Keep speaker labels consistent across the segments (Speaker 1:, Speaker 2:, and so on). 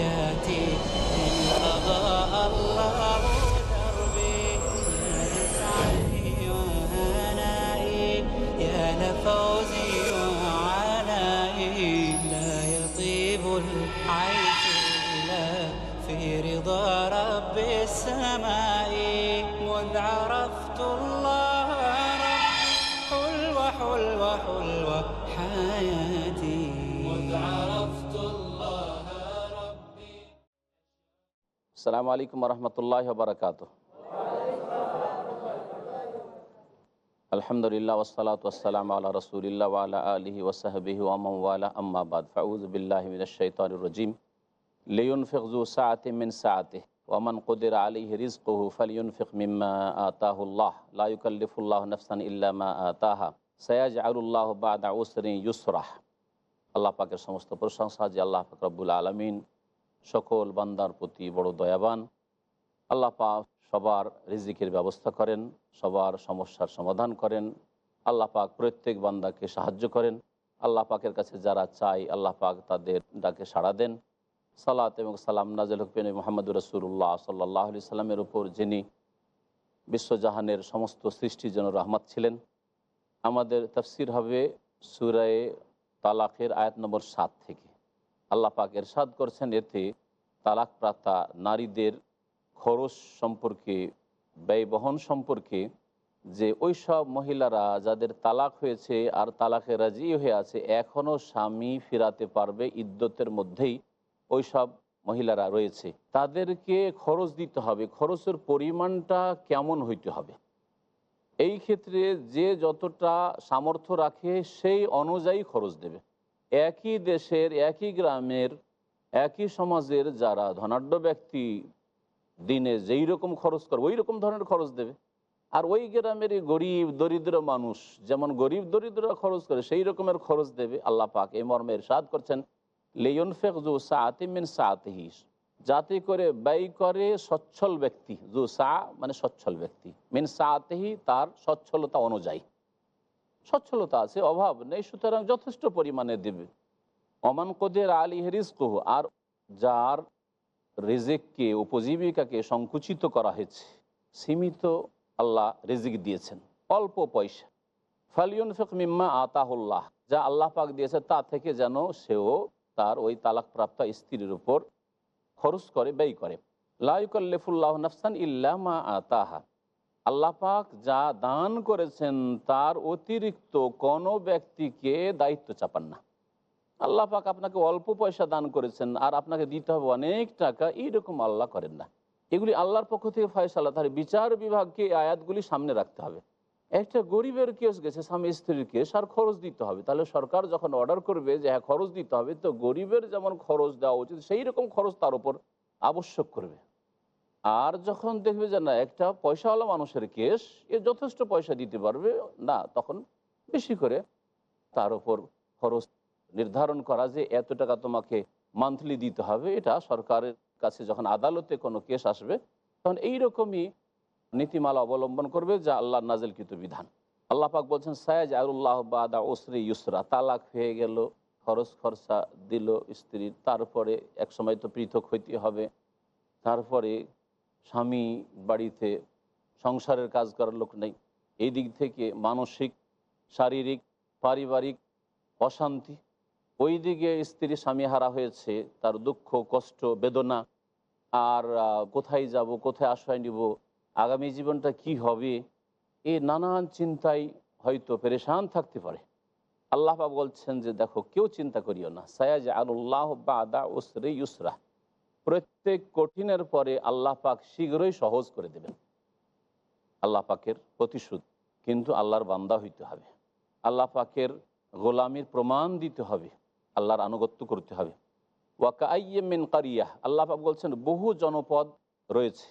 Speaker 1: সালামু আলাইকুম রহমতুল্লাহ বারকাত আলহামদুলিল্লাহ ওসালাত ওসালাম আল্লাহ রসুলিল্লাহ ওয়ালা আলহি ওসাহবিহি ওয়ালা আম্মাবাদ ফাউজ বিল্লাহ মিনাশাইতানির রজিম লিউন ফিকজু সাআতি মিন সাআতি ওয়ামান কুদির আলাইহি রিজকুহু ফালিয়ুনফিক মিম্মা আতাহুল্লাহ লা ইউকাল্লিফুল্লাহু নাফসান ইল্লা মা আতাহা সায়াজআলুল্লাহু বা'দা উসরিন ইউসরাহ আল্লাহ পাকের সমস্ত প্রশংসা যে আল্লাহ পাক রব্বুল আলামিন সকল বান্দার প্রতি বড় দয়াবান। আল্লাহ পাক সবার রিজিকের ব্যবস্থা করেন, সবার সমস্যার সমাধান করেন। আল্লাহ পাক প্রত্যেক বান্দাকে সাহায্য করেন। আল্লাহ পাকের কাছে যারা চাই আল্লাহ পাক তাদের ডাকে সাড়া দেন। সালাত এবং সালাম নাজল হুকবেন মোহাম্মদ রসুল্লাহ সাল্লাহ আলি সাল্লামের উপর, যিনি বিশ্বজাহানের সমস্ত সৃষ্টির জন্য রহমত ছিলেন। আমাদের তফসির হবে সুরায়ে তালাকের আয়াত নম্বর সাত থেকে। আল্লাহ পাক এরশাদ করছেন, এতে তালাক প্রাপ্তা নারীদের খরচ সম্পর্কে, ব্যয়বহন সম্পর্কে, যে ওই সব মহিলারা যাদের তালাক হয়েছে আর তালাকে রাজি হয়ে আছে এখনও স্বামী ফিরাতে পারবে ইদ্যতের মধ্যেই ওই সব মহিলারা রয়েছে। তাদেরকে খরচ দিতে হবে, খরচের পরিমাণটা কেমন হইতে হবে? এই ক্ষেত্রে যে যতটা সামর্থ্য রাখে, সেই অনুযায়ী খরচ দেবে। একই দেশের, একই গ্রামের, একই সমাজের যারা ধনাঢ্য ব্যক্তি দিনে যেই রকম খরচ করবে ওই রকম ধরনের খরচ দেবে। আর ওই গ্রামের গরিব, দরিদ্র মানুষ, যেমন গরিব, দরিদ্ররা খরচ করে, সেই রকমের খরচ দেবে। আল্লাহ পাক এই মর্মে সাদ করছেন লেয়ন ফেক জু সাতিমিন সাতহি যাতে করে ব্যয় করে সচ্ছল ব্যক্তি, জু সা মানে সচ্ছল ব্যক্তি, মিন সাতেহি তার সচ্ছলতা অনুযায়ী। সচ্ছলতা আছে, অভাব নেই, সুতরাং যথেষ্ট পরিমাণে দেবে। অমান কদের আলী হেরিস রিজকহু, আর যার রেজেককে, উপজীবিকাকে সংকুচিত করা হয়েছে, সীমিত আল্লাহ রেজিক দিয়েছেন, অল্প পয়সা। ফালিউন ফেক মিম্মা আতাহুল্লাহ, যা আল্লাহ পাক দিয়েছে তা থেকে যেন সেও তার ওই তালাকপ্রাপ্ত স্ত্রীর উপর খরচ করে, ব্যয় করে। লাইকাল্লিফুল্লাহ নাফসান ইল্লা মা আতাহা। আল্লাহ পাক যা দান করেছেন তার অতিরিক্ত কোনো ব্যক্তিকে দায়িত্ব চাপান না। আল্লাহ পাক আপনাকে অল্প পয়সা দান করেছেন আর আপনাকে দিতে হবে অনেক টাকা, এইরকম আল্লাহ করেন না। এগুলি আল্লাহর পক্ষ থেকে ফয়সালা, তার বিচার বিভাগকে আয়াতগুলি সামনে রাখতে হবে। একটা গরিবের কেস গেছে, স্বামী স্ত্রীর কেস, আর খরচ দিতে হবে। তাহলে সরকার যখন অর্ডার করবে যে হ্যাঁ খরচ দিতে হবে, তো গরিবের যেমন খরচ দেওয়া উচিত সেই রকম খরচ তার উপর আবশ্যক করবে। আর যখন দেখবে যে না, একটা পয়সাওয়ালা মানুষের কেস এ যথেষ্ট পয়সা দিতে পারবে, না, তখন বেশি করে তার উপর খরচ নির্ধারণ করা যে এত টাকা তোমাকে মান্থলি দিতে হবে, এটা সরকারের কাছে যখন আদালতে কোনো কেস আসবে, তখন এইরকমই নীতিমালা অবলম্বন করবে যা আল্লাহ নাজেলকৃত বিধান। আল্লাহ পাক বলছেন সায়াজ আল্লাহ বাদা ওসরি ইউসরা তালাক হয়ে গেল, খরচ খরচা দিল স্ত্রীর তারপরে এক সময় তো পৃথক হইতে হবে, তারপরে স্বামী বাড়িতে সংসারের কাজ করার লোক নেই। এই দিক থেকে মানসিক, শারীরিক, পারিবারিক অশান্তি। ওই দিকে স্ত্রী স্বামী হারা হয়েছে, তার দুঃখ, কষ্ট, বেদনা। আর কোথায় যাব, কোথায় আশ্রয় নিব, আগামী জীবনটা কি হবে, এ নানান চিন্তায় হয়তো পেরেশান থাকতে পারে। আল্লাহ বলছেন যে, দেখো, কেউ চিন্তা করিও না। সায়াজ আল্লাহ বাদা ওসরে ইউসরা। প্রত্যেক কঠিনের পরে আল্লাহ পাক শীঘ্রই সহজ করে দেবেন। আল্লাহ পাকের প্রতিশোধ কিন্তু আল্লাহর বান্দা হইতে হবে। আল্লাহ পাকের গোলামির প্রমাণ দিতে হবে, আল্লাহর আনুগত্য করতে হবে। ওয়াকাইমিন কারিয়া আল্লাহ পাক বলছেন, বহু জনপদ রয়েছে।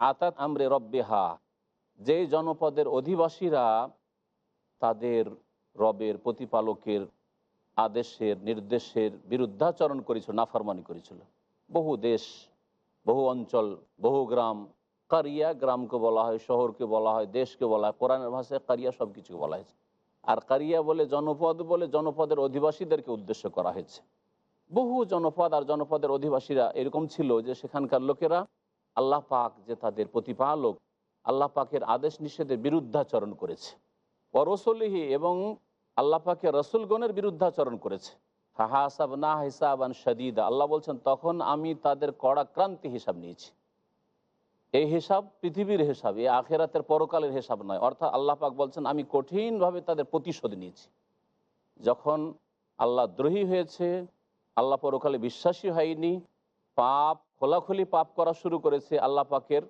Speaker 1: আতাত আমরে রব্বে হা যে জনপদের অধিবাসীরা তাদের রবের প্রতিপালকের আদেশের নির্দেশের বিরুদ্ধাচরণ করেছিল, নাফরমানি করেছিল। বহু দেশ, বহু অঞ্চল, বহু গ্রাম, কারিয়া গ্রামকে বলা হয়, শহরকে বলা হয়, দেশকে বলা হয়, কোরআনের ভাষায় কারিয়া সব কিছুকে বলা হয়েছে। আর কারিয়া বলে জনপদ বলে জনপদের অধিবাসীদেরকে উদ্দেশ্য করা হয়েছে। বহু জনপদ আর জনপদের অধিবাসীরা এরকম ছিল যে সেখানকার লোকেরা আল্লাহ পাক যে তাদের প্রতিপালক, আল্লাহ পাকের আদেশ নিষেধের বিরুদ্ধাচরণ করেছে। পরসলিহি এবং আল্লাহ পাকের রসুলগণের বিরুদ্ধাচরণ করেছে। হাসাব না হিসাবান সদিদা আল্লাহ বলছেন, তখন আমি তাদের কড়া ক্রান্তি হিসাব নিয়েছি। এই হিসাব পৃথিবীর হিসাব, এই আখেরাতের পরকালের হিসাব নয়। অর্থাৎ আল্লাহ পাক বলছেন, আমি কঠিনভাবে তাদের প্রতিশোধ নিয়েছি। যখন আল্লাহ দ্রোহী হয়েছে, আল্লাহ পরকালে বিশ্বাসী হয়নি, পাপ, খোলাখুলি পাপ করা শুরু করেছে, আল্লাহ পাকের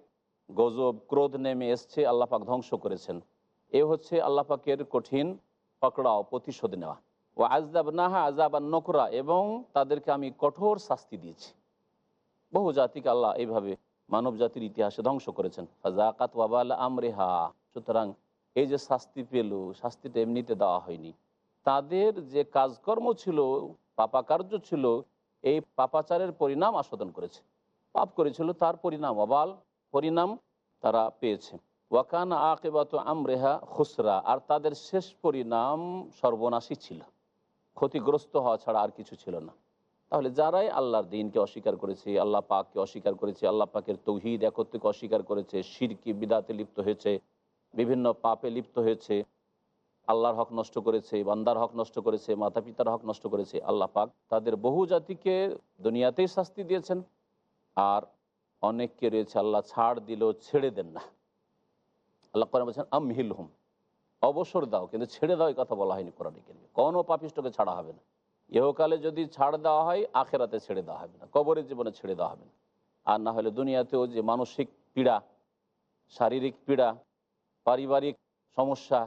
Speaker 1: গজব, ক্রোধ নেমে এসছে, আল্লাহ পাক ধ্বংস করেছেন। এ হচ্ছে আল্লাহ পাকের কঠিন পকড়াও, প্রতিশোধ নেওয়া। ও আজদাব নাহা আজাব আর নকরা এবং তাদেরকে আমি কঠোর শাস্তি দিয়েছি। বহু জাতিকে আল্লাহ এইভাবে মানব জাতির ইতিহাসে ধ্বংস করেছেন। ফাজাকাত ওয়াবাল আমরেহা। সুতরাং এই যে শাস্তি পেল, শাস্তিটা এমনিতে দেওয়া হয়নি। তাদের যে কাজকর্ম ছিল, পাপাকার্য ছিল, এই পাপাচারের পরিণাম আস্বাদন করেছে। পাপ করেছিল, তার পরিণাম, অবাল পরিণাম তারা পেয়েছে। ওয়াকান আকেবাত আমরেহা খুসরা। আর তাদের শেষ পরিণাম সর্বনাশী ছিল। ক্ষতিগ্রস্ত হওয়া ছাড়া আর কিছু ছিল না। তাহলে যারাই আল্লাহর দিনকে অস্বীকার করেছে, আল্লাহ পাককে অস্বীকার করেছে, আল্লাহ পাকের তৌহিদ একত্রকে অস্বীকার করেছে, শিরকি বিদাতে লিপ্ত হয়েছে, বিভিন্ন পাপে লিপ্ত হয়েছে, আল্লাহর হক নষ্ট করেছে, বান্দার হক নষ্ট করেছে মাতা পিতার হক নষ্ট করেছে, আল্লাহ পাক তাদের বহু জাতিকে দুনিয়াতেই শাস্তি দিয়েছেন। আর অনেককে রয়েছে আল্লাহ ছাড় দিল ছেড়ে দেন না। আল্লাহ কোরআন বলছেন আমহিল হুম অবসর দাও, কিন্তু ছেড়ে দাও কথা বলা হয়নি কোরআনে কেন কোনো পাপিষ্টকে ছাড়া হবে না। ইহকালে যদি ছাড় দেওয়া হয়, আখেরাতে ছেড়ে দেওয়া হবে না। কবরের জীবনে ছেড়ে দেওয়া হবে না। আর না হলে দুনিয়াতেও যে মানসিক পীড়া, শারীরিক পীড়া, পারিবারিক সমস্যা,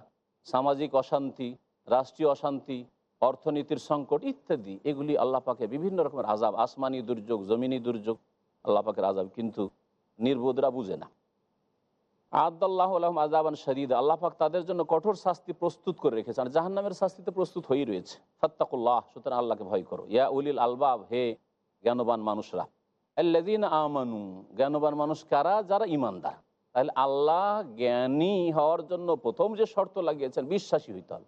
Speaker 1: সামাজিক অশান্তি, রাষ্ট্রীয় অশান্তি, অর্থনীতির সংকট ইত্যাদি, এগুলি আল্লাহ পাকে বিভিন্ন রকমের আজাব আসমানি দুর্যোগ, জমিনি দুর্যোগ, আল্লাহ পাকের আজাব কিন্তু নির্বোধরা বুঝে না। আদাল্লাহ আজাবান শরীদ আল্লাহ পাক তাদের জন্য কঠোর শাস্তি প্রস্তুত করে রেখেছে আর জাহান্নামের শাস্তিতে প্রস্তুত হয়েই রয়েছে। ফত্তাকুল্লাহ, সুতরাং আল্লাহকে ভয় করো। ইয়া উলিল আলবাব, হে জ্ঞানবান মানুষরা। আল্লাদিন আমানু, জ্ঞানবান মানুষ কারা? যারা ইমানদার তাহলে আল্লাহ জ্ঞানী হওয়ার জন্য প্রথম যে শর্ত লাগিয়েছেন, বিশ্বাসী হইতে হবে।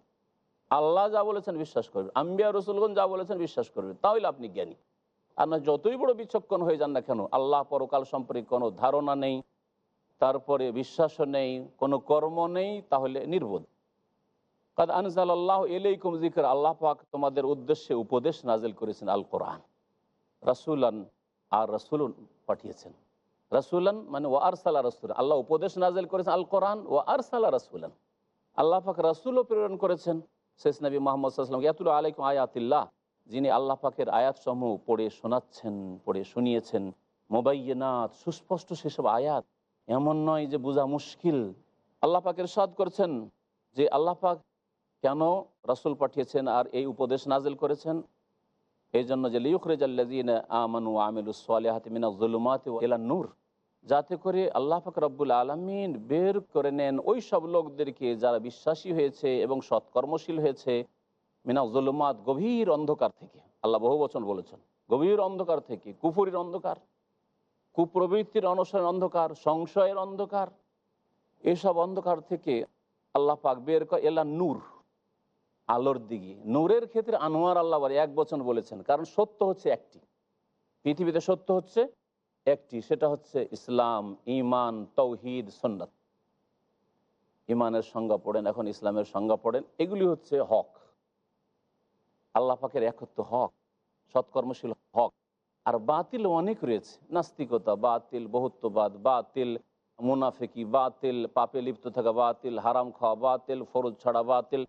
Speaker 1: আল্লাহ যা বলেছেন বিশ্বাস করবেন আম্বিয়া রসুলগন যা বলেছেন বিশ্বাস করবেন তাহলে আপনি জ্ঞানী। আর না, যতই বড় বিচক্ষণ হয়ে যান না কেন, আল্লাহ পরকাল সম্পর্কে কোনো ধারণা নেই। তারপরে বিশ্বাসও নেই, কোনো কর্ম নেই, তাহলে নির্বোধ। কাদ আনজাল আল্লাহ এলাইকুম জিকর আল্লাহ পাক তোমাদের উদ্দেশ্যে উপদেশ নাজেল করেছেন আল কোরআন রাসুলান আর রাসুল পাঠিয়েছেন। রাসুলান মানে ও আরসালা রাসুল। আল্লাহ উপদেশ নাজেল করেছেন আল কোরআন ও আরসালা রাসুলান। আল্লাহ পাক রাসুলও প্রেরণ করেছেন। শেষ নবী মোহাম্মদ সাল্লাম ইয়াতুল আলাইকুম আয়াতিল্লাহ, যিনি আল্লাহ পাকের আয়াতসমূহ পড়ে শোনাচ্ছেন, পড়ে শুনিয়েছেন। মোবাইনাথ সুস্পষ্ট সেসব আয়াত এমন নয় যে বোঝা মুশকিল। আল্লাহ পাকের সাদ করছেন যে আল্লাহ পাক কেন রাসুল পাঠিয়েছেন আর এই উপদেশ নাজিল করেছেন? এই জন্য যে লিউখরেজাল্লাজিন আমানু আমিলুসলিহাত মিনা জুলুমাত এলা নূর। যাতে করে আল্লাহ পাক রব্বুল আলমিন বের করে নেন ওই সব লোকদেরকে যারা বিশ্বাসী হয়েছে এবং সৎকর্মশীল হয়েছে মিনা জুলুমাত গভীর অন্ধকার থেকে। আল্লাহ বহু বচন বলেছেন। গভীর অন্ধকার থেকে, কুফুরির অন্ধকার। কুপ্রবৃত্তির অনুসরণ অন্ধকার, সংশয়ের অন্ধকার, এসব অন্ধকার থেকে আল্লাহ পাক বের করে এলা নূর, আলোর দিকে নূরের ক্ষেত্রে আনোয়ার আল্লাহ বলে, এক বচন বলেছেন, কারণ সত্য হচ্ছে একটি। পৃথিবীতে সত্য হচ্ছে একটি, সেটা হচ্ছে ইসলাম ইমান তৌহিদ সন্ন্যত ইমানের সংজ্ঞা পড়েন, এখন ইসলামের সংজ্ঞা পড়েন, এগুলি হচ্ছে হক। আল্লাহ পাকের একত্র হক, সৎকর্মশীল হক। আর বাতিল অনেক রয়েছে। নাস্তিকতা বাতিল, বহুত্ববাদ বাতিল, মুনাফেকি বাতিল, পাপে লিপ্ত থাকা বাতিল, হারাম খাওয়া বাতিল, ফরজ ছাড়া বাতিল,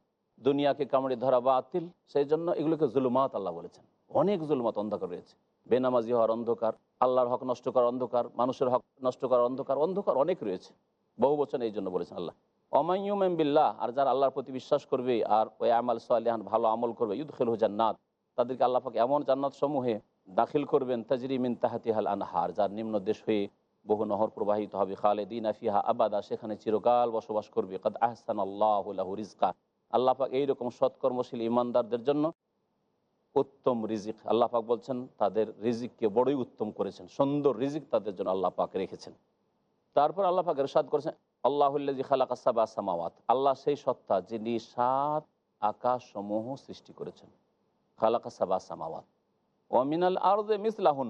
Speaker 1: দুনিয়াকে কামড়ে ধরা বাতিল। সেই জন্য এগুলোকে জুলুমাত আল্লাহ বলেছেন। অনেক জুলুমাত অন্ধকার রয়েছে। বেনামাজি হওয়ার অন্ধকার, আল্লাহর হক নষ্ট করার অন্ধকার, মানুষের হক নষ্ট করার অন্ধকার অন্ধকার অনেক রয়েছে। বহু বচন এই জন্য বলেছেন আল্লাহ। অমাইম বিল্লাহ, আর যারা আল্লাহর প্রতি বিশ্বাস করবে, আর ওই আমাল সাল্লাহান ভালো আমল করবে ইউদ খেল জান্নাত, তাদেরকে আল্লাহ পাক এমন জান্নাত সমূহে দাখিল করবেন তাজরিমিন তাহাতিহাল আনহার, যার নিম্ন দেশ হয়ে বহু নহর প্রবাহিত হবে। খালেদিন আফিহা আবাদা, সেখানে চিরকাল বসবাস করবে। কাদ আহসান আল্লাহ রিজকা আল্লাহ পাক এইরকম সৎকর্মশীল ইমানদারদের জন্য উত্তম রিজিক, আল্লাহ পাক বলছেন, তাদের রিজিককে বড়ই উত্তম করেছেন। সুন্দর রিজিক তাদের জন্য আল্লাহ পাক রেখেছেন। তারপর আল্লাহ পাক এরশাদ করেছেন আল্লাহুল্লাজি খালাকাসাবা সামাওয়াত। আল্লাহ সেই সত্তা যিনি সাত আকাশ সমূহ সৃষ্টি করেছেন। খালাকাসাবা সামাওয়াত। অমিনাল আরদে মিসলাহুন,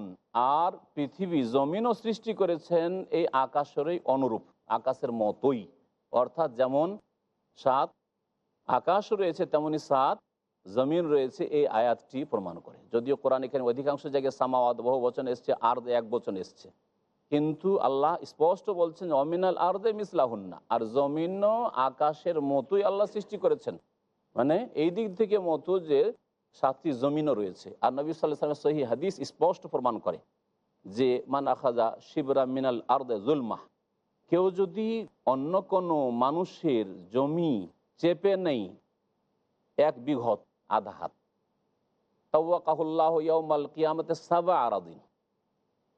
Speaker 1: আর পৃথিবী জমিনও সৃষ্টি করেছেন এই আকাশেরই অনুরূপ, আকাশের মতোই। অর্থাৎ যেমন সাত, আকাশ রয়েছে, তেমনি সাত, জমিন রয়েছে এই আয়াতটি প্রমাণ করে। যদিও কোরআন এখানে অধিকাংশ জায়গায় সামাওয়াত বহু বচন এসছে আর এক বচন এসছে। কিন্তু আল্লাহ স্পষ্ট বলছেন অমিনাল আর আরদে মিসলাহুন্না আর জমিনও আকাশের মতোই আল্লাহ সৃষ্টি করেছেন। মানে এই দিক থেকে মতো যে সাতটি জমিনও রয়েছে। আর নবী সাল্লাহ সাল্লামের সহি হাদিস স্পষ্ট প্রমাণ করে যে, মান আখাজা শিবরা মিনাল আরদে জুলমাহ, কেউ যদি অন্য কোনো মানুষের জমি চেপে নেই এক বিঘত আধা হাত। তাওয়াকাহুল্লাহ ইয়াউমাল কিয়ামতে সাবা আরাদিন।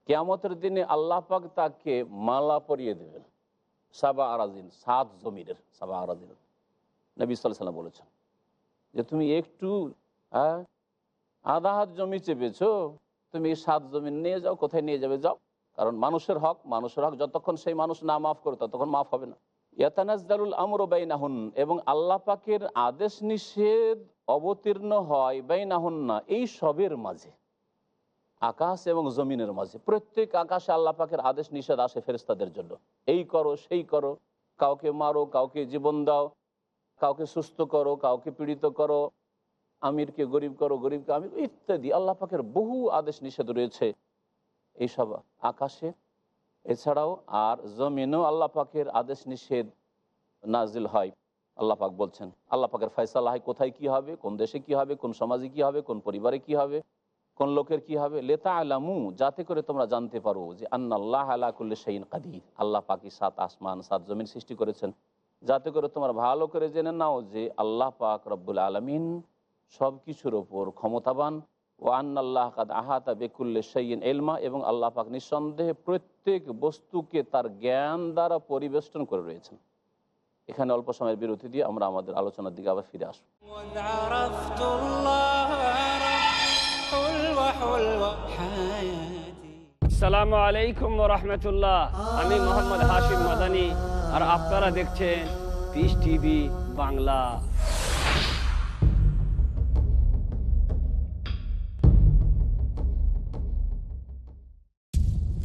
Speaker 1: কেয়ামতের দিনে আল্লাহ পাক তাকে মালা পরিয়ে দেবেন। সাবা আরাদিন, সাত জমিনের সাবা আরাদিন। নবী সাল্লাহ বলেছেন যে, তুমি একটু হ্যাঁ? আধা হাত জমি চেপেছো? তুমি সাত জমি নিয়ে যাও, কোথায় নিয়ে যাবে যাও। কারণ মানুষের হক মানুষের হক যতক্ষণ সেই মানুষ না মাফ করে, ততক্ষণ মাফ হবে না। ইয়াতানাজদারুল আমর বাইনাহুন, এবং আল্লাহ পাকের আদেশ নিষেধ অবতীর্ণ হয় বাইনাহুন না এই সবের মাঝে। আকাশ এবং জমিনের মাঝে। প্রত্যেক আকাশে আল্লাহ পাকের আদেশ নিষেধ আসে ফেরেস্তাদের জন্য। এই করো, সেই করো, কাউকে মারো, কাউকে জীবন দাও, কাউকে সুস্থ করো, কাউকে পীড়িত করো আমিরকে গরিব করো গরিবকে আমির ইত্যাদি। আল্লাহ পাকের বহু আদেশ নিষেধ রয়েছে। এইসব আকাশে, এছাড়াও আর জমিনও আল্লাহ পাকের আদেশ নিষেধ নাজিল হয়। আল্লাহ পাক বলছেন, আল্লাহ পাকের ফয়সালা হয় কোথায় কি হবে, কোন দেশে কি হবে, কোন সমাজে কি হবে, কোন পরিবারে কি হবে, কোন লোকের কি হবে। লেতা আলামু যাতে করে তোমরা জানতে পারো যে আন্না আল্লাহ আলা কুল্লে শাইন কাদির। আল্লাহ পাকি সাত আসমান, সাত জমিন সৃষ্টি করেছেন। যাতে করে তোমরা ভালো করে জেনে নাও যে আল্লাহ পাক রব্বুল আলমিন সব কিছুর ওপর ক্ষমতাবান। ও আন্নাল্লাহ কাদ আহাতা বেকুল্লে সৈয়ন এলমা এবং আল্লাহ পাক নিঃসন্দেহে প্রত্যেক বস্তুকে তার জ্ঞান দ্বারা পরিবেষ্টন করে রয়েছেন। এখানে অল্প সময়ের বিরতি দিয়ে আমরা আমাদের আলোচনার দিকে আবার ফিরে আসব।
Speaker 2: সালামু আলাইকুম রহমতুল্লাহ। আমি মোহাম্মদ হাশিম মাদানি। আর আপনারা দেখছেন পিস টিভি বাংলা।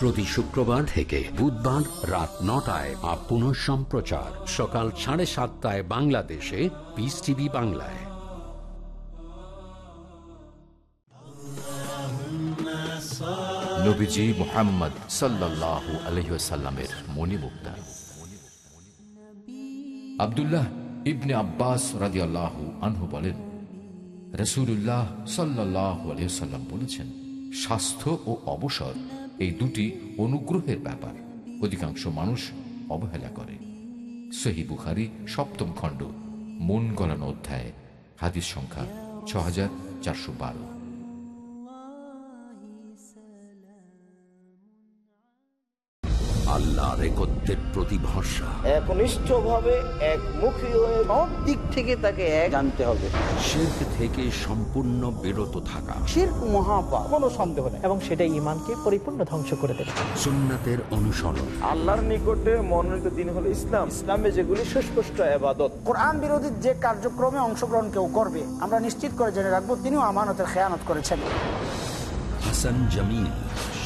Speaker 3: প্রতি শুক্রবার থেকে বুধবার রাত নটায় আর পুনঃ সম্প্রচার। সকাল সাড়ে সাতটায় বাংলাদেশে পিস টিভি বাংলায়।
Speaker 4: মোহাম্মদ ইবনে আনহু বলেন রসুল্লাহ বলেছেন, স্বাস্থ্য ও অবসর এই দুটি অনুগ্রহের ব্যাপার। অধিকাংশ মানুষ অবহেলা করে। সহি বুখারি সপ্তম খণ্ড, মন গলানো অধ্যায়, হাদিস সংখ্যা ছ হাজার চারশো বারো।
Speaker 3: আল্লাহর একত্রের প্রতি ভরসা
Speaker 5: একনিষ্ঠভাবে একমুখী হয়ে সব দিক থেকে তাকে এক জানতে হবে।
Speaker 3: শির্ক থেকে সম্পূর্ণ বিরত থাকা।
Speaker 5: শির্ক মহাপাপ। কোনো সন্দেহ নেই।
Speaker 6: এবং সেটা ইমানকে পরিপূর্ণ ধ্বংস করে দেবে।
Speaker 3: সুন্নাতের অনুসরণ।
Speaker 7: আল্লাহর নিকটে মনোনীত দিন হলো ইসলাম। ইসলামে যেগুলি সুস্পষ্ট আবাদত
Speaker 8: কোরআন বিরোধী যে কার্যক্রমে অংশগ্রহণ কেউ করবে আমরা নিশ্চিত করে জেনে রাখব তিনিও আমানতের খেয়ানত করেছেন।
Speaker 3: Hasan Jamil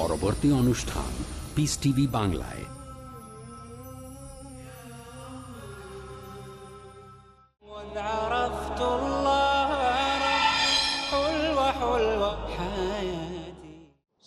Speaker 3: পরবর্তী অনুষ্ঠান পিস টিভি বাংলায়।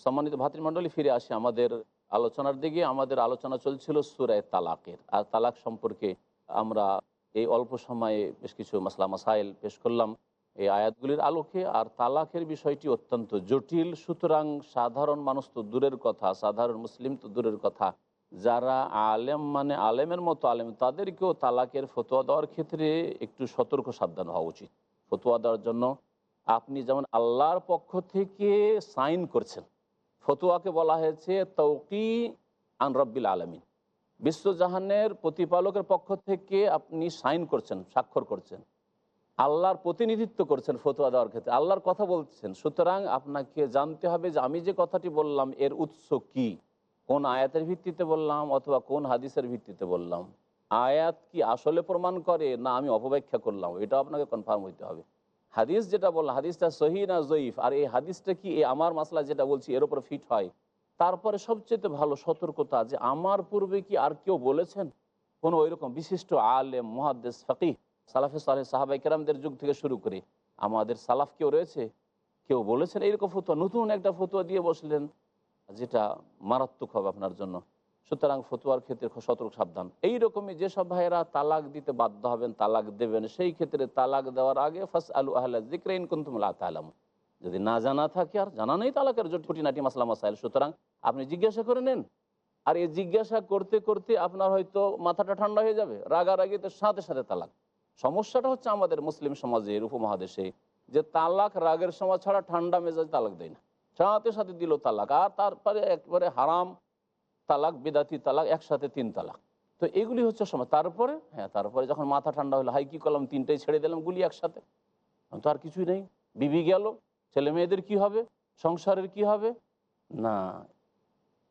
Speaker 1: সম্মানিত ভাতৃমণ্ডলী, ফিরে আসে আমাদের আলোচনার দিকে। আমাদের আলোচনা চলছিল সুরায় তালাকের। আর তালাক সম্পর্কে আমরা এই অল্প সময়ে বেশ কিছু মাসলা, মাসাইল পেশ করলাম। এই আয়াতগুলির আলোকে আর তালাকের বিষয়টি অত্যন্ত জটিল। সুতরাং সাধারণ মানুষ তো দূরের কথা, সাধারণ মুসলিম তো দূরের কথা। যারা আলেম মানে আলেমের মতো আলেম, তাদেরকেও তালাকের ফতোয়া দেওয়ার ক্ষেত্রে একটু সতর্ক সাবধান হওয়া উচিত। ফতোয়া দেওয়ার জন্য আপনি যেমন আল্লাহর পক্ষ থেকে সাইন করছেন, ফতুয়াকে বলা হয়েছে তৌকি আন রব্বিল আলমিন। বিশ্বজাহানের প্রতিপালকের পক্ষ থেকে আপনি সাইন করছেন, স্বাক্ষর করছেন। আল্লাহর প্রতিনিধিত্ব করছেন ফতুয়া দেওয়ার ক্ষেত্রে। আল্লাহর কথা বলছেন। সুতরাং আপনাকে জানতে হবে যে আমি যে কথাটি বললাম, এর উৎস কি? কোন আয়াতের ভিত্তিতে বললাম অথবা কোন হাদিসের ভিত্তিতে বললাম? আয়াত কি আসলে প্রমাণ করে না আমি অপব্যাখ্যা করলাম? এটা আপনাকে কনফার্ম হইতে হবে। হাদিস যেটা বললাম হাদিসটা সহি না জয়ীফ? আর এই হাদিসটা কি এই আমার মাসলা যেটা বলছি এর উপর ফিট হয়? তারপরে সবচেয়ে ভালো সতর্কতা যে আমার পূর্বে কি আর কেউ বলেছেন? কোনো ওইরকম বিশিষ্ট আলেম, মহাদ্দেস, ফকিহ সালাফে সালে সাহাবাই কেরামদের যুগ থেকে শুরু করে আমাদের সালাফ কেউ রয়েছে? কেউ বলেছেন এইরকম ফতুয়া, নতুন একটা ফতুয়া দিয়ে বসলেন, যেটা মারাত্মক হবে আপনার জন্য। সুতরাং ফতুয়ার ক্ষেত্রে সতর্ক, সাবধান। এইরকমই যেসব ভাইয়েরা তালাক দিতে বাধ্য হবেন, তালাক দেবেন, সেই ক্ষেত্রে তালাক দেওয়ার আগে ফাস আলু আহ্লা জিক্রাইন কুন্তুমুল্লাহ তালাম যদি না জানা থাকে, আর জানা নেই তালাকের খুঁটিনাটি মাসলা মাসাইল। সুতরাং আপনি জিজ্ঞাসা করে নেন। আর এই জিজ্ঞাসা করতে করতে আপনার হয়তো মাথাটা ঠান্ডা হয়ে যাবে, রাগারাগিতে সাথে সাথে তালাক। সমস্যাটা হচ্ছে আমাদের মুসলিম সমাজের উপমহাদেশে যে তালাক রাগের সময় ছাড়া ঠান্ডা মেজাজ তালাক দেয় না। সাথে সাথে দিল তালাক, আর তারপরে একবারে হারাম তালাক, বেদাতি তালাক, একসাথে তিন তালাক। তো এগুলি হচ্ছে সময়। তারপরে? হ্যাঁ তারপরে যখন মাথা ঠান্ডা হলো, হাই কি করলাম, তিনটাই ছেড়ে দিলাম, গুলি একসাথে। তো আর কিছুই নেই। বিবি গেল, ছেলে মেয়েদের কি হবে? সংসারের কি হবে? না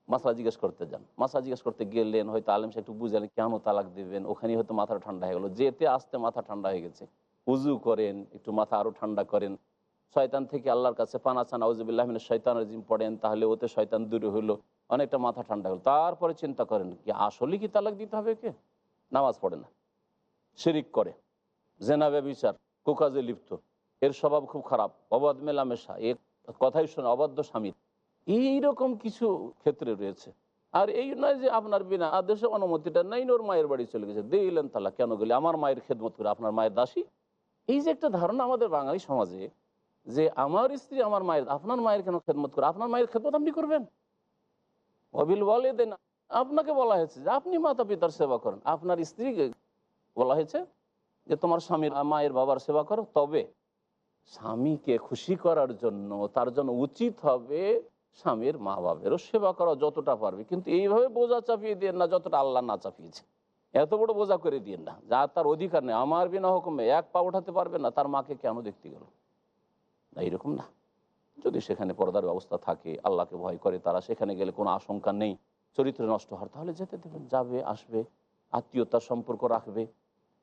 Speaker 1: মাসলা জিজ্ঞেস করতে যান। মাসলা জিজ্ঞেস করতে গেলেন, হয়তো আলেম সাহেব একটু বুঝলেন, কেন তালাক দেবেন? ওখানেই হয়তো মাথা ঠান্ডা হয়ে গেলো। যেতে আসতে মাথা ঠান্ডা হয়ে গেছে। উজু করেন, একটু মাথা আরও ঠান্ডা করেন। শয়তান থেকে আল্লাহর কাছে পানা চান আউজুবিল্লাহমিন শয়তান রাজিম পড়েন, তাহলে ওতে শয়তান দূরে হলো, অনেকটা মাথা ঠান্ডা হলো। তারপরে চিন্তা করেন, কি আসলে কি তালাক দিতে হবে কে নামাজ পড়ে না। শিরিক করে। জেনাবে বিচার কুকাজে লিপ্ত। এর স্বভাব খুব খারাপ। অবাধ মেলামেশা। এর কথাই শোনে অবাধ্য এইরকম কিছু ক্ষেত্রে রয়েছে। আর এই নয় যে আপনার বিনা আদেশে অনুমতিটা নেই, ওর মায়ের বাড়ি চলে গেছে। দিলেন তালা, কেন গেলে? আমার মায়ের খেদমত করে আপনার মায়ের দাসী? এই যে একটা ধারণা আমাদের বাঙালি সমাজে যে আমার স্ত্রী আমার মায়ের, আপনার মায়ের কেন খেদমত করে? আপনার মায়ের খেদমত আপনি করবেন? অবিল বলে দেন আপনাকে বলা হয়েছে যে আপনি মাতা পিতার সেবা করেন। আপনার স্ত্রীকে বলা হয়েছে যে তোমার স্বামীর মায়ের বাবার সেবা করো। তবে স্বামীকে খুশি করার জন্য, তার জন্য উচিত হবে স্বামীর মা বাবেরও সেবা করা যতটা পারবে, কিন্তু এইভাবে বোঝা চাপিয়ে দিয়ে না যতটা আল্লাহ না চাপিয়েছে। এত বড় বোঝা করে দিয়ে না, যা তার অধিকার নেই। আমার বিনা হুকুমে এক পা উঠাতে পারবে না, তার মাকে কেন দেখতে গেল? না এইরকম না। যদি সেখানে পর্দার ব্যবস্থা থাকে, আল্লাহকে ভয় করে, তারা সেখানে গেলে কোনো আশঙ্কা নেই, চরিত্র নষ্ট হওয়ার, তাহলে যেতে দেবেন, যাবে, আসবে, আত্মীয়তার সম্পর্ক রাখবে।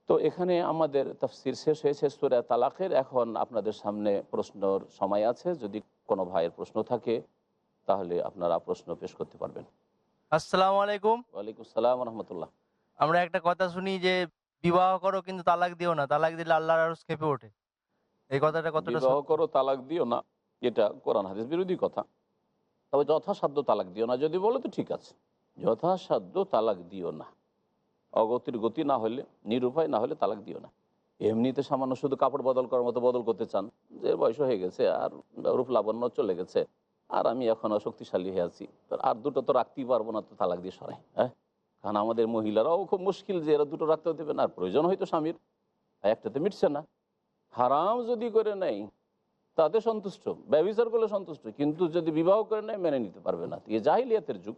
Speaker 1: তো এখানে আমাদের তফসির শেষ হয়েছে, সুরা তালাকের এখন আপনাদের সামনে প্রশ্নর সময় আছে, যদি কোনো ভাইয়ের প্রশ্ন থাকে তাহলে আপনারা প্রশ্ন পেশ করতে পারবেন।
Speaker 9: আসসালামু আলাইকুম।
Speaker 1: ওয়ালাইকুম সালাম রহমতুল্লাহ
Speaker 9: আমরা একটা কথা শুনি যে বিবাহ করো কিন্তু তালাক দিও না তালাক দিলে আল্লাহর আরশ খেপে ওঠে। এই কথাটা কতটা
Speaker 1: বিবাহ করো তালাক দিও না এটা কোরআন হাদিস বিরোধী কথা। তবে যথাসাধ্য তালাক দিও না যদি বলো তো ঠিক আছে। যথাসাধ্য তালাক দিও না। অগতির গতি না হলে নিরুপায় না হলে তালাক দিও না। এমনিতে সামান্য শুধু কাপড় বদল করার মতো বদল করতে চান যে বয়স হয়ে গেছে আর রূপ লাবণ্য চলে গেছে আর আমি এখনও শক্তিশালী হয়ে আছি। আর দুটো তো রাখতেই পারব না তো তালাক দিয়ে সরাই হ্যাঁ? কারণ আমাদের মহিলারাও খুব মুশকিল যে এরা দুটো রাখতে দেবে না, আর প্রয়োজন হয়তো স্বামীর। একটাতে মিটছে না। হারাম যদি করে নেয়, তাতে সন্তুষ্ট। ব্যবচার করলে সন্তুষ্ট। কিন্তু যদি বিবাহ করে নেয়, মেনে নিতে পারবে না। এ জাহিলিয়াতের যুগ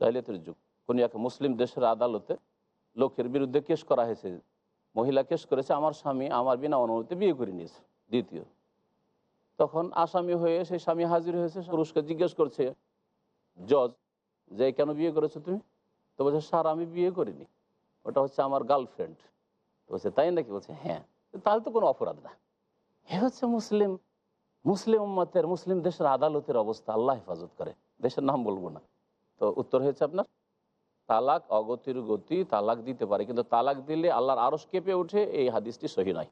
Speaker 1: জাহিলিয়াতের যুগ। কোন এক মুসলিম দেশের আদালতে লোকের বিরুদ্ধে কেস করা হয়েছে। মহিলা কেস করেছে, আমার স্বামী আমার বিনা অনুমতি বিয়ে করে নিয়েছে। দ্বিতীয়। তখন আসামি হয়ে সেই স্বামী হাজির হয়েছে, পুরুষকে জিজ্ঞেস করছে, জজ, যে কেন বিয়ে করেছ তুমি? তো বলছে, স্যার, আমি বিয়ে করিনি। ওটা হচ্ছে আমার গার্লফ্রেন্ড। তো বলছে, তাই নাকি? বলছে হ্যাঁ তাহলে তো কোনো অপরাধ না। এ হচ্ছে মুসলিম। মুসলিম উম্মতের, মুসলিম দেশের আদালতের অবস্থা, আল্লাহ হেফাজত করে। দেশের নাম বলব না। তো উত্তর হয়েছে আপনার, তালাক অগতির গতি তালাক দিতে পারে, কিন্তু তালাক দিলে আল্লাহর আরস কেঁপে ওঠে, এই হাদিসটি সহি নয়।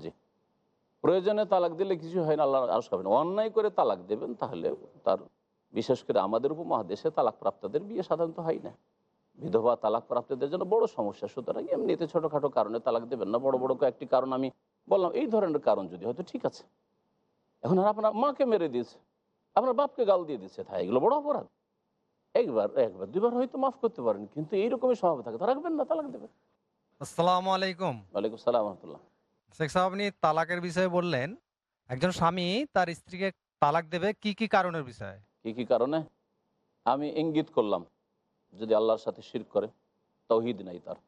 Speaker 1: জি। প্রয়োজনে তালাক দিলে কিছু হয় না আল্লাহর আরস কাঁপে না অন্যায় করে তালাক দেবেন তাহলে তার বিশেষ করে আমাদের উপমহাদেশে তালাক প্রাপ্তদের বিয়ে সাধারণত হয় না। বিধবা তালাক প্রাপ্তদের জন্য বড় সমস্যা। সুতরাং এমনিতে ছোটোখাটো কারণে তালাক দেবেন না। বড় বড় কয়েকটি কারণ আমি বললাম। এই ধরনের কারণ যদি হয়তো ঠিক আছে। এখন আর আপনার মাকে মেরে দিয়েছে আপনার বাপকে গাল দিয়ে দিচ্ছে তাই এগুলো বড় অপরাধ। একবার একবার দুবার হয়তো মাফ করতে পারেন কিন্তু এইরকমই স্বভাব থাকে। তা রাখবেন না তালাক দেবেন।
Speaker 10: আসসালামু আলাইকুম।
Speaker 1: ওয়ালাইকুম সালাম রহমতুল্লাহ।
Speaker 10: শেখ সাহেব আপনি তালাকের বিষয়ে বললেন, একজন স্বামী তার স্ত্রীকে তালাক দেবে কি কি কারণের বিষয়ে?
Speaker 1: কি কি কারণে? আমি ইঙ্গিত করলাম, যদি আল্লাহর সাথে শির করে, তৌহিদ নাই তার।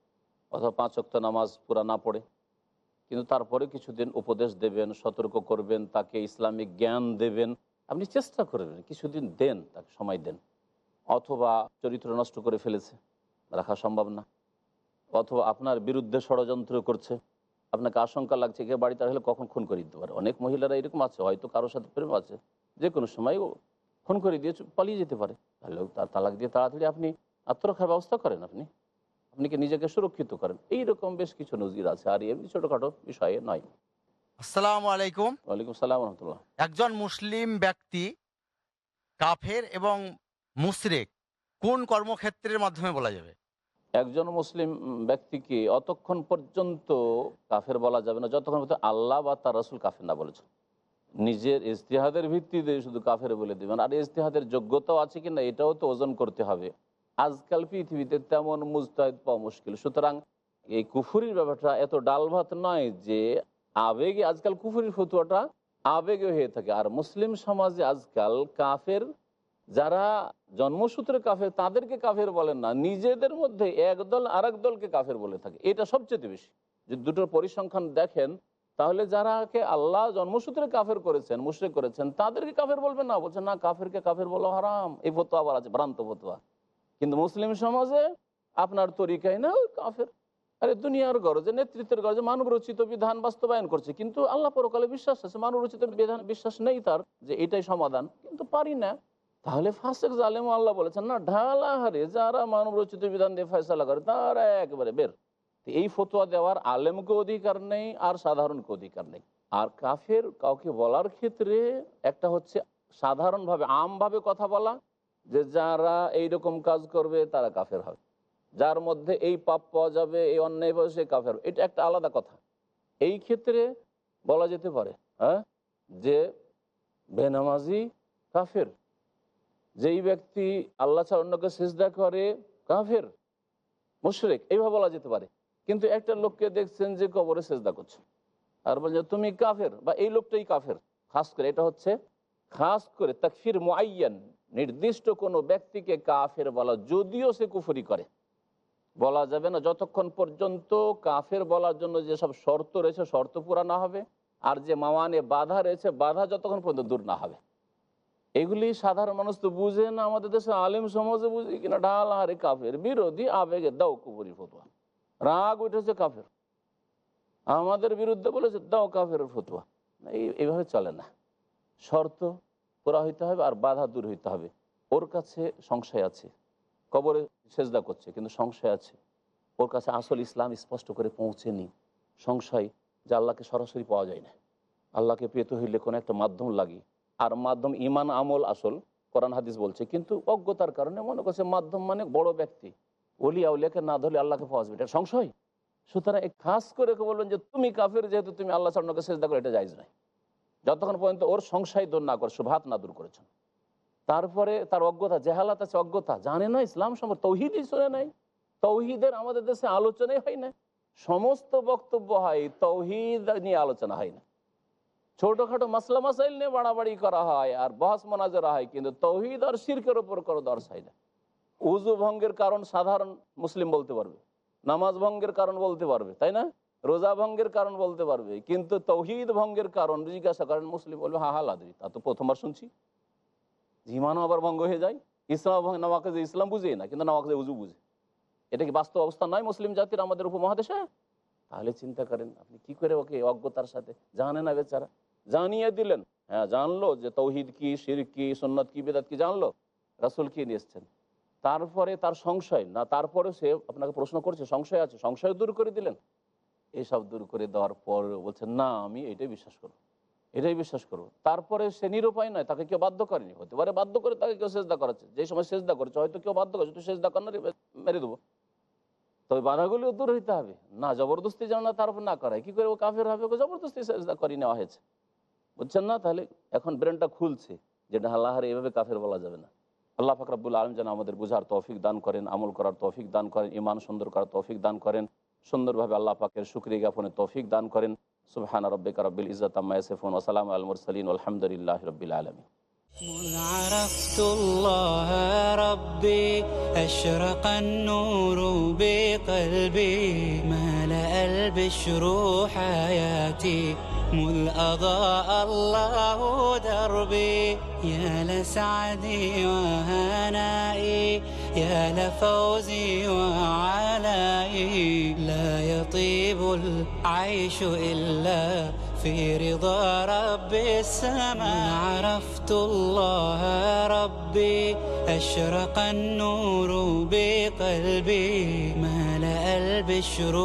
Speaker 1: অথবা পাঁচ অক্ত নামাজ পুরা না পড়ে, কিন্তু তারপরে কিছুদিন উপদেশ দেবেন, সতর্ক করবেন, তাকে ইসলামিক জ্ঞান দেবেন। আপনি চেষ্টা করবেন, কিছুদিন দেন, তাকে সময় দেন। অথবা চরিত্র নষ্ট করে ফেলেছে, রাখা সম্ভব না। অথবা আপনার বিরুদ্ধে ষড়যন্ত্র করছে আপনাকে আশঙ্কা লাগছে কে বাড়িতে আসলে কখন খুন করে দিতে পারে। অনেক মহিলারা এরকম আছে হয়তো কারোর সাথে প্রেম আছে। যে কোনো সময় ও খুন করে দিয়ে পালিয়ে যেতে পারে। তাহলে তার তালাক দিয়ে তাড়াতাড়ি আপনি আত্মরক্ষার ব্যবস্থা করেন আপনি। আপনি কি নিজেকে সুরক্ষিত করেন? এইরকম বেশ কিছু নজির আছে আর এমনি ছোটোখাটো বিষয়ে নয়।
Speaker 11: আসসালামু আলাইকুম।
Speaker 1: ওয়ালাইকুম সালাম রহমতুল্লাহ।
Speaker 11: একজন মুসলিম ব্যক্তি কাফের এবং মুশরিক কোন কর্মক্ষেত্রের মাধ্যমে বলা যাবে?
Speaker 1: একজন মুসলিম ব্যক্তিকে অতক্ষণ পর্যন্ত কাফের বলা যাবে না, যতক্ষণ পর্যন্ত আল্লাহ বা তার রসুল কাফের না বলেছেন। নিজের ইজতিহাদের ভিত্তিতে শুধু কাফের বলে দেবেন, আর ইজতিহাদের যোগ্যতাও আছে কিনা এটাও তো ওজন করতে হবে। আজকাল পৃথিবীতে তেমন মুজতাহিদ পাওয়া মুশকিল। সুতরাং এই কুফুরির ব্যাপারটা এত ডাল ভাত নয় যে আবেগে, আজকাল কুফুরির ফতুয়াটা আবেগে হয়ে থাকে। আর মুসলিম সমাজে আজকাল কাফের যারা জন্মসূত্রে কাফের, তাদেরকে কাফের বলেন না। নিজেদের মধ্যে একদল আর দলকে কাফের বলে থাকে। এটা সবচেয়ে বেশি। যদি দুটোর পরিসংখ্যান দেখেন, তাহলে যারাকে আল্লাহ জন্মসূত্রে কাফের করেছেন, মুশ্রিক করেছেন, তাদেরকে কাফের বলবেন না। বলছেন না, কাফেরকে কাফের বলা হারাম। এই ফতোয়া আবার আছে, ভ্রান্ত ফতোয়া। কিন্তু মুসলিম সমাজে আপনার তরিকায় না, ওই কাফের। আরে, দুনিয়ার গরজে, নেতৃত্বের গরজে মানব রচিত বিধান বাস্তবায়ন করছে। কিন্তু আল্লাহ পরকালে বিশ্বাস আছে। মানব রচিত বিধান, বিশ্বাস নেই তার যে এটাই সমাধান। কিন্তু পারি না। তাহলে ফাসেক জালেম আল্লাহ বলেছেন, না, ঢালা হারে যারা মানব রচিত বিধান দিয়ে ফয়সালা করে, তারা একেবারে বের। এই ফতোয়া দেওয়ার আলেমকে অধিকার নেই, আর সাধারণকে অধিকার নেই। আর কাফের কাউকে বলার ক্ষেত্রে একটা হচ্ছে সাধারণভাবে, আমভাবে কথা বলা, যে যারা এই রকম কাজ করবে, তারা কাফের হবে। যার মধ্যে এই পাপ পাওয়া যাবে, এই অন্যায় পাবে সে কাফের। এটা একটা আলাদা কথা। এই ক্ষেত্রে বলা যেতে পারে হ্যাঁ যে বেনামাজি কাফের। যেই ব্যক্তি আল্লাহ ছাড়া অন্যকে সেজদা করে, কাফের, মুশরেক, এইভাবে বলা যেতে পারে। কিন্তু একটা লোককে দেখছেন যে কবরে সেজদা করছে। আর বলছে, তুমি কাফের? বা, এই লোকটাই কাফের। খাস করে, এটা হচ্ছে খাস করে তাকফির মুআইয়ান, নির্দিষ্ট কোনো ব্যক্তিকে কাফের বলা, যদিও সে কুফরি করে। বলা যাবে না যতক্ষণ পর্যন্ত কাফের বলার জন্য যেসব শর্ত রয়েছে, শর্ত পুরা না হবে, আর যে মাওয়ানে বাধা রয়েছে, বাধা যতক্ষণ পর্যন্ত দূর না হবে। এগুলি সাধারণ মানুষ তো বুঝে না, আমাদের দেশে আলিম সমাজে বুঝে কিনা ঢাল হারে কাফের, বিরোধী আবেগে দাও কুপুরি ফতুয়া। রাগ উঠেছে কাফের। আমাদের বিরুদ্ধে বলেছে, দাও কাফের ফতুয়া। এই এইভাবে চলে না। শর্ত পুরা হইতে হবে আর বাধা দূর হইতে হবে। ওর কাছে সংশয় আছে। কবরে সেজদা করছে, কিন্তু সংশয় আছে। ওর কাছে আসল ইসলাম স্পষ্ট করে পৌঁছেনি। সংশয় যে আল্লাহকে সরাসরি পাওয়া যায় না। আল্লাহকে পেতে হইলে কোনো একটা মাধ্যম লাগে। আর মাধ্যম ইমান আমল আসল, কোরআন হাদিস বলছে। কিন্তু অজ্ঞতার কারণে মনে করছে মাধ্যম মানে বড় ব্যক্তি। অলি আউলিয়াকে না ধরলে আল্লাহকে পাওয়া যাবে এটা সংশয়। সুতরাং খাস করে বলবেন যে তুমি কাফের, যেহেতু তুমি আল্লাহ সাল্লাহকে চেষ্টা করো, এটা যাইজ নাই যতক্ষণ পর্যন্ত ওর সংশয় দূর না করে, সুভাত না দূর করেছেন। তারপরে তার অজ্ঞতা, জেহালাত আছে অজ্ঞতা। জানে না ইসলাম সম্পর্কে, তৌহিদই শুনে নাই। তৌহিদের আমাদের দেশে আলোচনাই হয় না। সমস্ত বক্তব্য হয়, তৌহিদ নিয়ে আলোচনা হয় না। ছোটখাটো মাসলা মাসাইল নিয়ে বাড়াবাড়ি করা হয় আর বহাস মোনাজারা হয়, কিন্তু তৌহিদ আর শির্কের ওপর কোনো দর্শ হয় না। উজু ভঙ্গের কারণ সাধারণ মুসলিম বলতে পারবে, নামাজ ভঙ্গের কারণ বলতে পারবে, তাই না? রোজা ভঙ্গের কারণ বলতে পারবে, কিন্তু তৌহিদ ভঙ্গের কারণ জিজ্ঞাসা করেন মুসলিম বলবে হা হা লাদি তা তো প্রথমবার শুনছি। ইমানও আবার ভঙ্গ হয়ে যায়। ইসলাম ভঙ্গ নামাকে ইসলাম বুঝে না, কিন্তু নামাকে যে উজু বুঝে। এটা কি বাস্তব অবস্থা নয় মুসলিম জাতির, আমাদের উপমহাদেশে? তাহলে চিন্তা করেন, আপনি কি করে ওকে অজ্ঞতার সাথে? জানে না বেচারা। জানিয়ে দিলেন হ্যাঁ জানলো যে তৌহিদ কি শির কি সন্ন্যত কি, বেদাত কি, জানলো। রাসুল কি নিয়ে এসছেন? তারপরে তার সংশয়, না তারপরে সে আপনাকে প্রশ্ন করছে, সংশয় আছে, সংশয় দূর করে দিলেন। এইসব দূর করে দেওয়ার পর বলছেন না, আমি এটাই বিশ্বাস করব, এটাই বিশ্বাস করব। তারপরে সে নিরুপায় নয়, তাকে কেউ বাধ্য করেনি, হতে পারে বাধ্য করে তাকে কেউ সেজদা করাচ্ছে। যে সময় সেজদা করেছে, হয়তো কেউ বাধ্য করেছে তুই সেজদা কর না মেরে দেবো। তবে বাধাগুলিও দূর হইতে হবে। না, জবরদস্তি যেন না তার উপর না করায়, কি করে ও কাফের হবে? ওকে জবরদস্তি সেজদা করিয়ে নেওয়া হয়েছে। বুঝছেন না তাহলে এখন ব্রেনটা খুলছে যেটা আল্লাহরে এভাবে কাফের বলা যাবে না আল্লাহ ফাকরাবুল আলম যেন আমাদের বুঝার তৌফিক দান করেন আমল করার তৌফিক দান করেন ইমান সুন্দর করার তৌফিক দান করেন সুন্দরভাবে আল্লাহ পাকের শুক্রিয়া জ্ঞাপনের তৌফিক দান করেন সুবহান রব্বিকা রব্বিল ইজ্জাত আম্মা ইয়াসিফুন ওয়া সালামু আলাল মুরসালিন আলহামদুলিল্লাহি রাব্বিল আলামিন
Speaker 12: عرفت الله ربي أشرق النور بقلبي ملأ البشر حياتي مذ أضاء الله دربي. يا لسعدي وهنائي يا لفوزي وعلائي. لا يطيب العيش إلا في رضا رب السماء. عرفت الله ربي أشرق النور بقلبي. ملأ البشر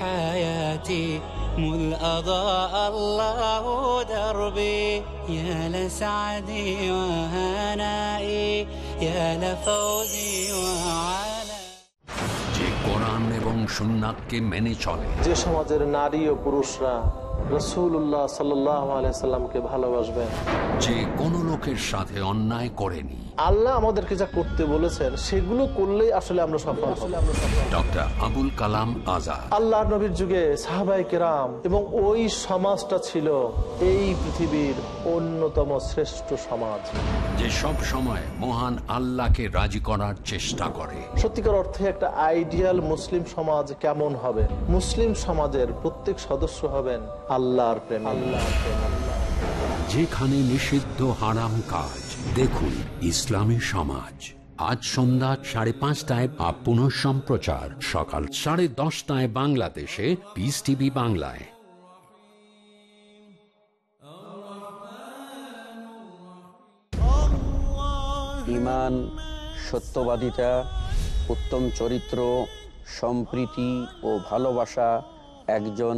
Speaker 12: حياتي مذ أضاء الله دربي يا لسعدي وهنائي يا لفوزي وعلى
Speaker 3: যে কোরআন এবং সুন্নাতকে মেনে চলে
Speaker 7: যে সমাজের নারী ও পুরুষরা রসুল্লাহ সাল্লামকে ভালোবাসবেন।
Speaker 3: যে কোনো লোকের সাথে অন্যায় করেনি।
Speaker 7: আল্লাহ আমাদেরকে যা করতে বলেছেন সেগুলো করলেই আসলে আমরা সফল
Speaker 3: ডক্টর আবুল কালাম আজাদ।
Speaker 7: আল্লাহ নবীর যুগে সাহাবাই কেরাম এবং ওই সমাজটা ছিল এই পৃথিবীর অন্যতম শ্রেষ্ঠ সমাজ।
Speaker 3: যে সব সময় মহান আল্লাহকে রাজি করার চেষ্টা করে।
Speaker 7: সত্যিকার অর্থে একটা আইডিয়াল মুসলিম সমাজ কেমন হবে? মুসলিম সমাজের প্রত্যেক সদস্য হবেন আল্লাহর প্রেম। আল্লাহর প্রেম
Speaker 3: যেখানে নিষিদ্ধ হারাম কাজ দেখুন ইসলামী সমাজ। আজ সন্ধ্যা সাড়ে পাঁচটায় বা পুনঃ সম্প্রচার সকাল সাড়ে দশটায় বাংলাদেশে পিস টিভি বাংলায়।
Speaker 13: ইমান সত্যবাদিতা উত্তম চরিত্র সম্প্রীতি ও ভালোবাসা একজন